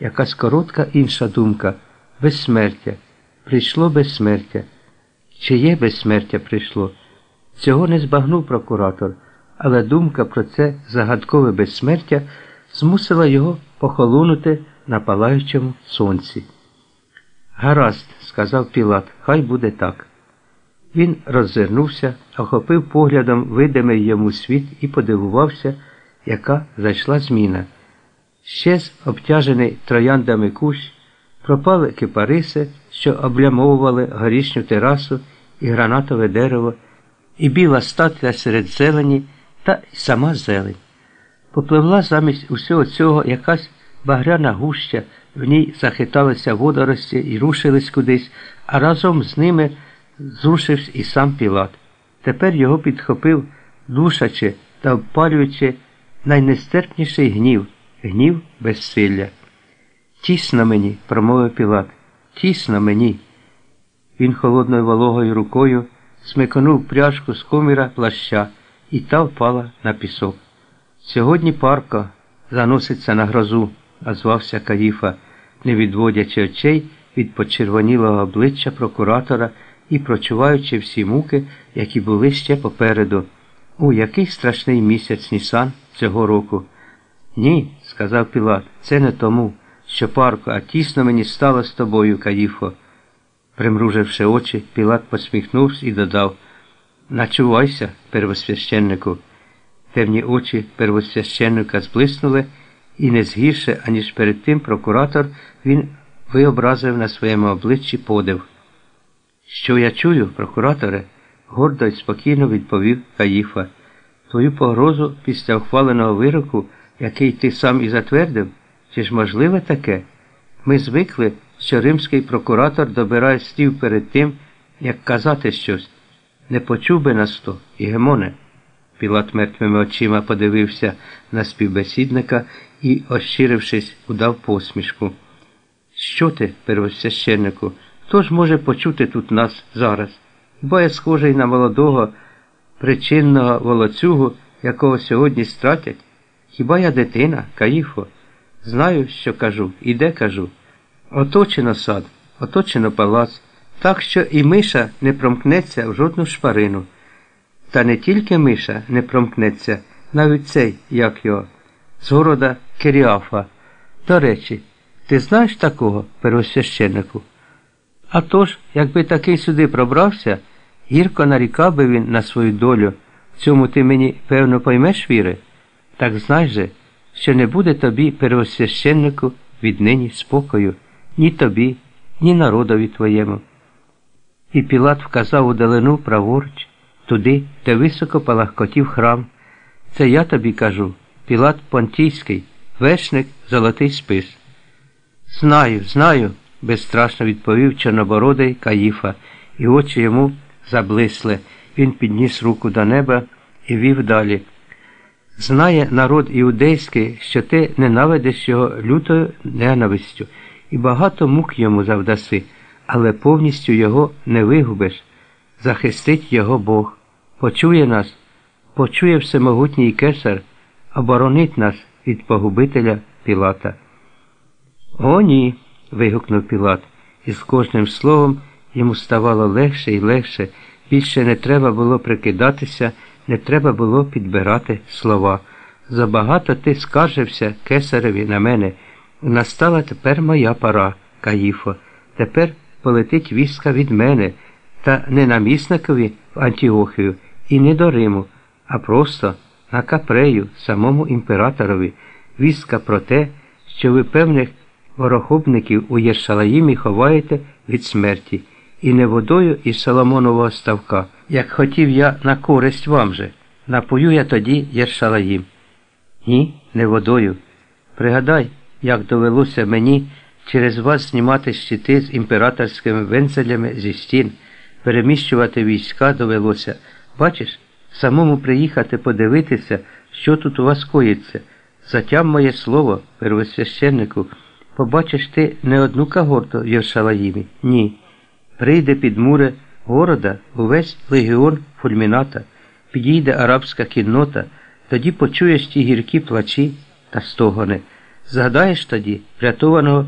якась коротка інша думка безсмертя. Прийшло безсмертя. Чиє безсмертя прийшло? Цього не збагнув прокуратор, але думка про це загадкове безсмертя змусила його похолонути на палаючому сонці. Гаразд, сказав Пілат, хай буде так. Він роззирнувся, охопив поглядом видимий йому світ і подивувався, яка зайшла зміна. Щез обтяжений трояндами кущ, пропали кипариси, що облямовували горішню терасу і гранатове дерево, і біла статуя серед зелені та й сама зелень. Попливла замість усього цього якась багряна гуща, в ній захиталися водорості і рушились кудись, а разом з ними зрушився і сам Пілат. Тепер його підхопив, душачи та обпалюючи найнестерпніший гнів, гнів безсилля. Тісно мені, промовив Пілат, тісно мені. Він холодною вологою рукою смиконув пряжку з коміра плаща, і та впала на пісок. Сьогодні парко заноситься на грозу, озвався Каїфа, не відводячи очей від почервонілого обличчя прокуратора і прочуваючи всі муки, які були ще попереду. У який страшний місяць Нісан цього року. Ні, сказав Пілат, це не тому, що парко, а тісно мені стало з тобою, Каїфо. Примруживши очі, Пілат посміхнувся і додав Начувайся, первосвященнику. Темні очі первосвященника зблиснули, і не згірше, аніж перед тим прокуратор він виобразив на своєму обличчі подив. Що я чую, прокураторе? гордо й спокійно відповів Каїфа. Твою погрозу після ухваленого вироку, який ти сам і затвердив, чи ж можливе таке? Ми звикли, що римський прокуратор добирає слів перед тим, як казати щось. Не почув би нас то, Ігемоне. Пілат мертвими очима подивився на співбесідника і, ощирившись, удав посмішку. Що ти, первосвященнику, хто ж може почути тут нас зараз? Хіба я схожий на молодого, причинного волоцюгу, якого сьогодні стратять? Хіба я дитина, Каїфо? Знаю, що кажу, і де кажу. Оточено сад, оточено палац, так що і миша не промкнеться в жодну шпарину. Та не тільки миша не промкнеться, навіть цей, як його, з города Керіафа. До речі, ти знаєш такого первосвященнику? А тож, якби такий сюди пробрався, гірко нарікав би він на свою долю. В цьому ти мені, певно, поймеш віри? Так знай же, що не буде тобі, первосвященнику, віднині спокою, ні тобі, ні народові твоєму. І Пілат вказав у далину праворуч, туди, де високо палахкотів храм. Це я тобі кажу, Пілат Понтійський, вершник золотий спис. Знаю, знаю безстрашно відповів Чорнобородий Каїфа, і очі йому заблисли. Він підніс руку до неба і вів далі. Знає народ іудейський, що ти ненавидиш його лютою ненавистю, і багато мук йому завдаси, але повністю його не вигубиш. Захистить його Бог. Почує нас, почує всемогутній кесар, оборонить нас від погубителя Пілата. О, ні вигукнув Пілат, і з кожним словом йому ставало легше і легше, більше не треба було прикидатися, не треба було підбирати слова. Забагато ти скаржився кесареві на мене. Настала тепер моя пора, Каїфо. Тепер полетить вістка від мене, та не намісникові в Антіохію і не до Риму, а просто на капрею, самому імператорові, вістка про те, що ви певних ворохобників у Єршалаїмі ховаєте від смерті, і не водою із Соломонового ставка, як хотів я на користь вам же. Напою я тоді Єршалаїм. Ні, не водою. Пригадай, як довелося мені через вас знімати щити з імператорськими венцелями зі стін, переміщувати війська довелося. Бачиш, самому приїхати подивитися, що тут у вас коїться. Затям моє слово, первосвященнику. Побачиш ти не одну кагорту в Єршалаїмі. Ні. Прийде під мури города увесь легіон фульміната, підійде арабська кіннота, тоді почуєш ті гіркі плачі та стогони. Згадаєш тоді врятованого